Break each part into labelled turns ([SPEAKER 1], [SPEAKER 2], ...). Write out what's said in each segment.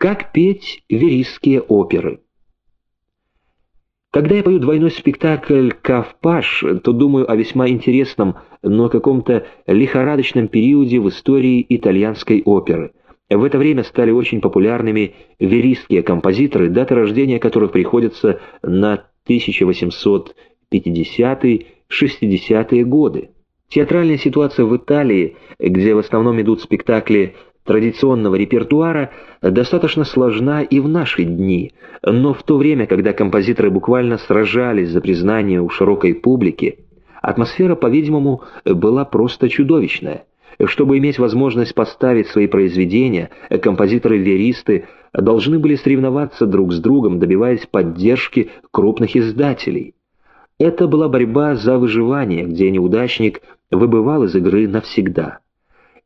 [SPEAKER 1] Как петь верийские оперы? Когда я пою двойной спектакль «Кавпаш», то думаю о весьма интересном, но каком-то лихорадочном периоде в истории итальянской оперы. В это время стали очень популярными верийские композиторы, дата рождения которых приходится на 1850-60-е годы. Театральная ситуация в Италии, где в основном идут спектакли традиционного репертуара достаточно сложна и в наши дни, но в то время, когда композиторы буквально сражались за признание у широкой публики, атмосфера, по-видимому, была просто чудовищная. Чтобы иметь возможность поставить свои произведения, композиторы-веристы должны были соревноваться друг с другом, добиваясь поддержки крупных издателей. Это была борьба за выживание, где неудачник выбывал из игры навсегда.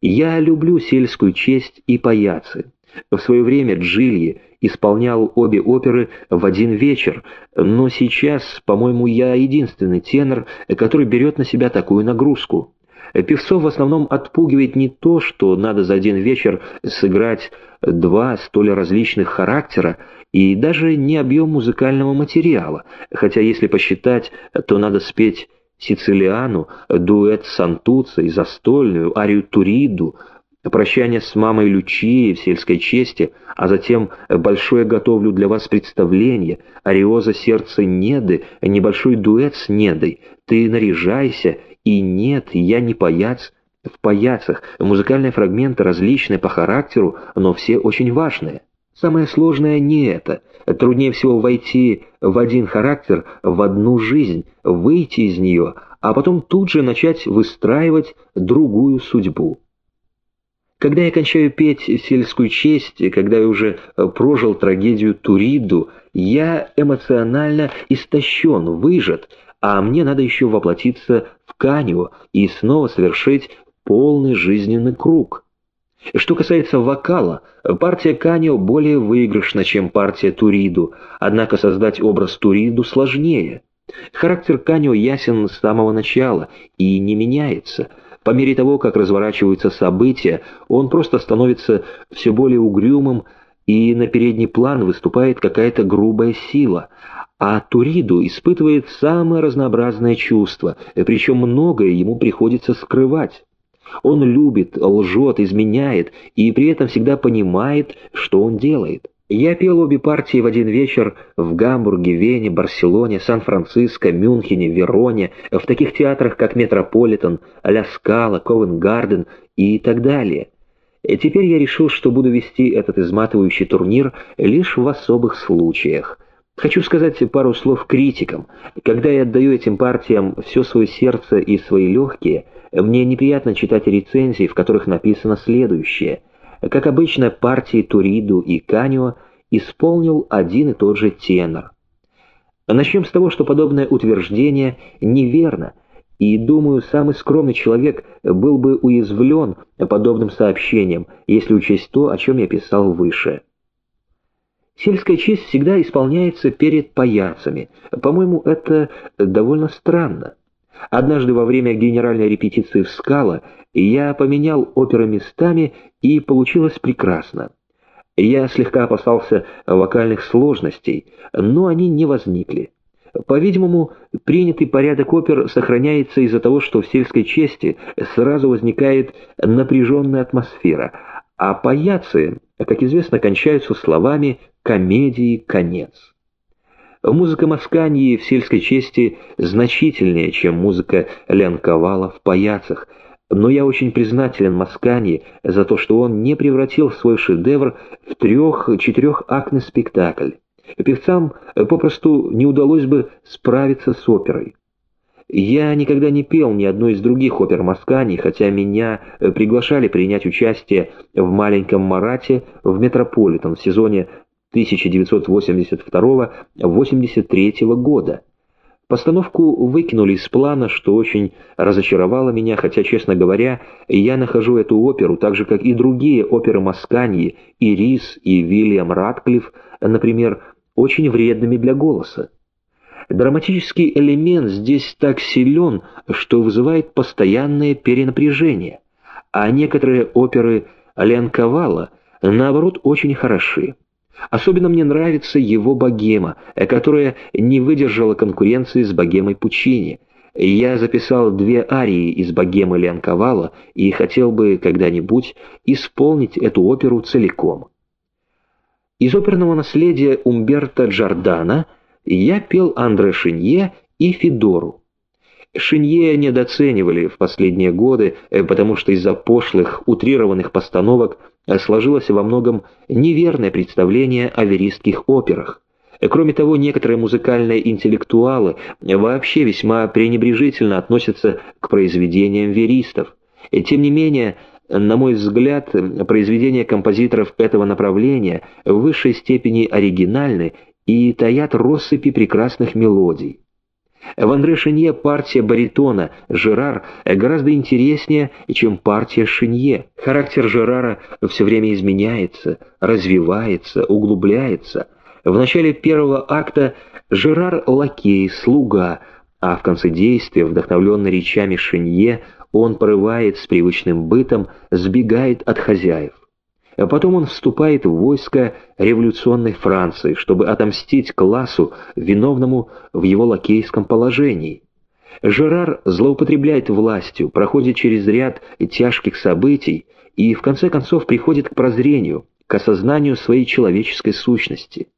[SPEAKER 1] Я люблю сельскую честь и паяцы. В свое время Джильи исполнял обе оперы в один вечер, но сейчас, по-моему, я единственный тенор, который берет на себя такую нагрузку. Певцов в основном отпугивает не то, что надо за один вечер сыграть два столь различных характера, и даже не объем музыкального материала, хотя если посчитать, то надо спеть Сицилиану, дуэт Сантуца и застольную, арию Туриду, прощание с мамой Лючией в сельской чести, а затем большое готовлю для вас представление, ариоза сердца Неды, небольшой дуэт с Недой, ты наряжайся, и нет, я не паяц, в паяцах, музыкальные фрагменты различные по характеру, но все очень важные. Самое сложное не это. Труднее всего войти в один характер, в одну жизнь, выйти из нее, а потом тут же начать выстраивать другую судьбу. Когда я кончаю петь сельскую честь, когда я уже прожил трагедию Туриду, я эмоционально истощен, выжат, а мне надо еще воплотиться в Канио и снова совершить полный жизненный круг. Что касается вокала, партия Канио более выигрышна, чем партия Туриду, однако создать образ Туриду сложнее. Характер Канио ясен с самого начала и не меняется. По мере того, как разворачиваются события, он просто становится все более угрюмым, и на передний план выступает какая-то грубая сила, а Туриду испытывает самые разнообразные чувства, причем многое ему приходится скрывать. Он любит, лжет, изменяет и при этом всегда понимает, что он делает. Я пел обе партии в один вечер в Гамбурге, Вене, Барселоне, Сан-Франциско, Мюнхене, Вероне, в таких театрах, как Метрополитен, Ля Скала, Ковен-Гарден и так далее. Теперь я решил, что буду вести этот изматывающий турнир лишь в особых случаях. Хочу сказать пару слов критикам. Когда я отдаю этим партиям все свое сердце и свои легкие, мне неприятно читать рецензии, в которых написано следующее. Как обычно, партии Туриду и Канио исполнил один и тот же тенор. Начнем с того, что подобное утверждение неверно, и, думаю, самый скромный человек был бы уязвлен подобным сообщением, если учесть то, о чем я писал выше. Сельская честь всегда исполняется перед паяцами. По-моему, это довольно странно. Однажды во время генеральной репетиции в «Скала» я поменял оперы местами, и получилось прекрасно. Я слегка опасался вокальных сложностей, но они не возникли. По-видимому, принятый порядок опер сохраняется из-за того, что в сельской чести сразу возникает напряженная атмосфера, а паяцы, как известно, кончаются словами «комедии конец». Музыка Масканьи в сельской чести значительнее, чем музыка Лянковала в паяцах, но я очень признателен Масканьи за то, что он не превратил свой шедевр в трех-четырехактный спектакль. Певцам попросту не удалось бы справиться с оперой. Я никогда не пел ни одной из других опер Маскани, хотя меня приглашали принять участие в «Маленьком Марате» в Метрополитен в сезоне 1982-83 года. Постановку выкинули из плана, что очень разочаровало меня, хотя, честно говоря, я нахожу эту оперу, так же, как и другие оперы Масканьи, и Рис, и Вильям Ратклифф, например, очень вредными для голоса. Драматический элемент здесь так силен, что вызывает постоянное перенапряжение, а некоторые оперы Ленковала – наоборот, очень хороши. Особенно мне нравится его богема, которая не выдержала конкуренции с богемой Пучини. Я записал две арии из богемы Леонковала и хотел бы когда-нибудь исполнить эту оперу целиком. Из оперного наследия Умберто Джордана я пел Андре Шинье и Федору. Шинье недооценивали в последние годы, э, потому что из-за пошлых, утрированных постановок сложилось во многом неверное представление о веристских операх. Кроме того, некоторые музыкальные интеллектуалы вообще весьма пренебрежительно относятся к произведениям веристов. Тем не менее, на мой взгляд, произведения композиторов этого направления в высшей степени оригинальны и таят россыпи прекрасных мелодий. В Андре Шинье партия баритона Жерар гораздо интереснее, чем партия Шинье. Характер Жерара все время изменяется, развивается, углубляется. В начале первого акта Жерар – лакей, слуга, а в конце действия, вдохновленный речами Шинье, он порывает с привычным бытом, сбегает от хозяев. А потом он вступает в войско революционной Франции, чтобы отомстить классу, виновному в его лакейском положении. Жерар злоупотребляет властью, проходит через ряд тяжких событий и в конце концов приходит к прозрению, к осознанию своей человеческой сущности.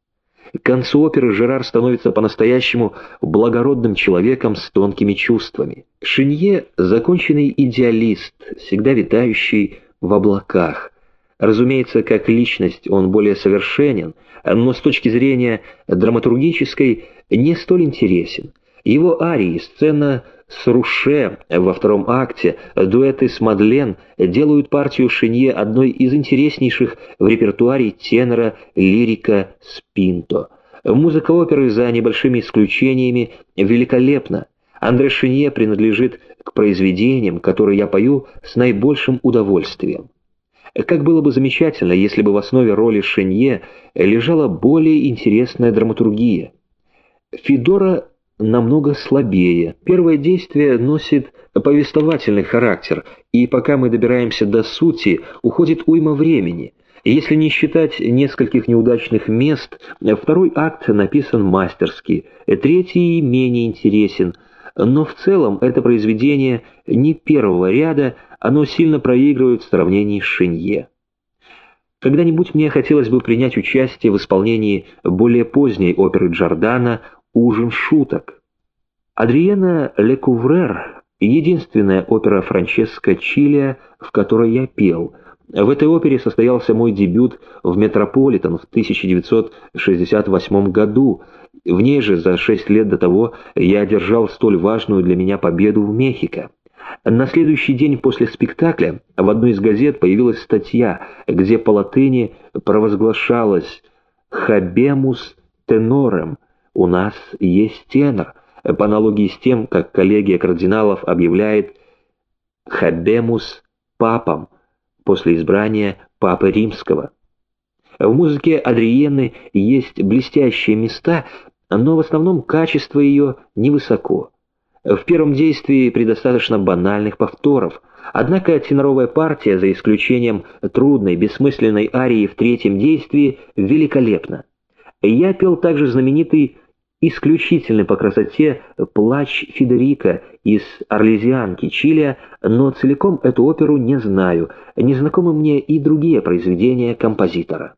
[SPEAKER 1] К концу оперы Жерар становится по-настоящему благородным человеком с тонкими чувствами. Шинье – законченный идеалист, всегда витающий в облаках – Разумеется, как личность он более совершенен, но с точки зрения драматургической не столь интересен. Его арии, сцена с Руше во втором акте, дуэты с Мадлен делают партию Шинье одной из интереснейших в репертуаре тенора лирика Спинто. Музыка оперы, за небольшими исключениями, великолепна. Андре Шинье принадлежит к произведениям, которые я пою с наибольшим удовольствием. Как было бы замечательно, если бы в основе роли Шенье лежала более интересная драматургия. Федора намного слабее. Первое действие носит повествовательный характер, и пока мы добираемся до сути, уходит уйма времени. Если не считать нескольких неудачных мест, второй акт написан мастерски, третий менее интересен, но в целом это произведение не первого ряда, оно сильно проигрывает в сравнении с Шинье. Когда-нибудь мне хотелось бы принять участие в исполнении более поздней оперы Джордана «Ужин шуток». Адриена Лекуврер — единственная опера Франческо Чилия, в которой я пел. В этой опере состоялся мой дебют в «Метрополитен» в 1968 году. В ней же за шесть лет до того я одержал столь важную для меня победу в Мехико. На следующий день после спектакля в одной из газет появилась статья, где по латыни провозглашалось «Хабемус тенорем» — «У нас есть тенор», по аналогии с тем, как коллегия кардиналов объявляет «Хабемус папам» после избрания Папы Римского. В музыке Адриены есть блестящие места, но в основном качество ее невысоко. В первом действии предостаточно банальных повторов, однако теноровая партия, за исключением трудной, бессмысленной арии в третьем действии, великолепна. Я пел также знаменитый исключительный по красоте «Плач Федерика» из «Орлезианки» Чили, но целиком эту оперу не знаю, не знакомы мне и другие произведения композитора.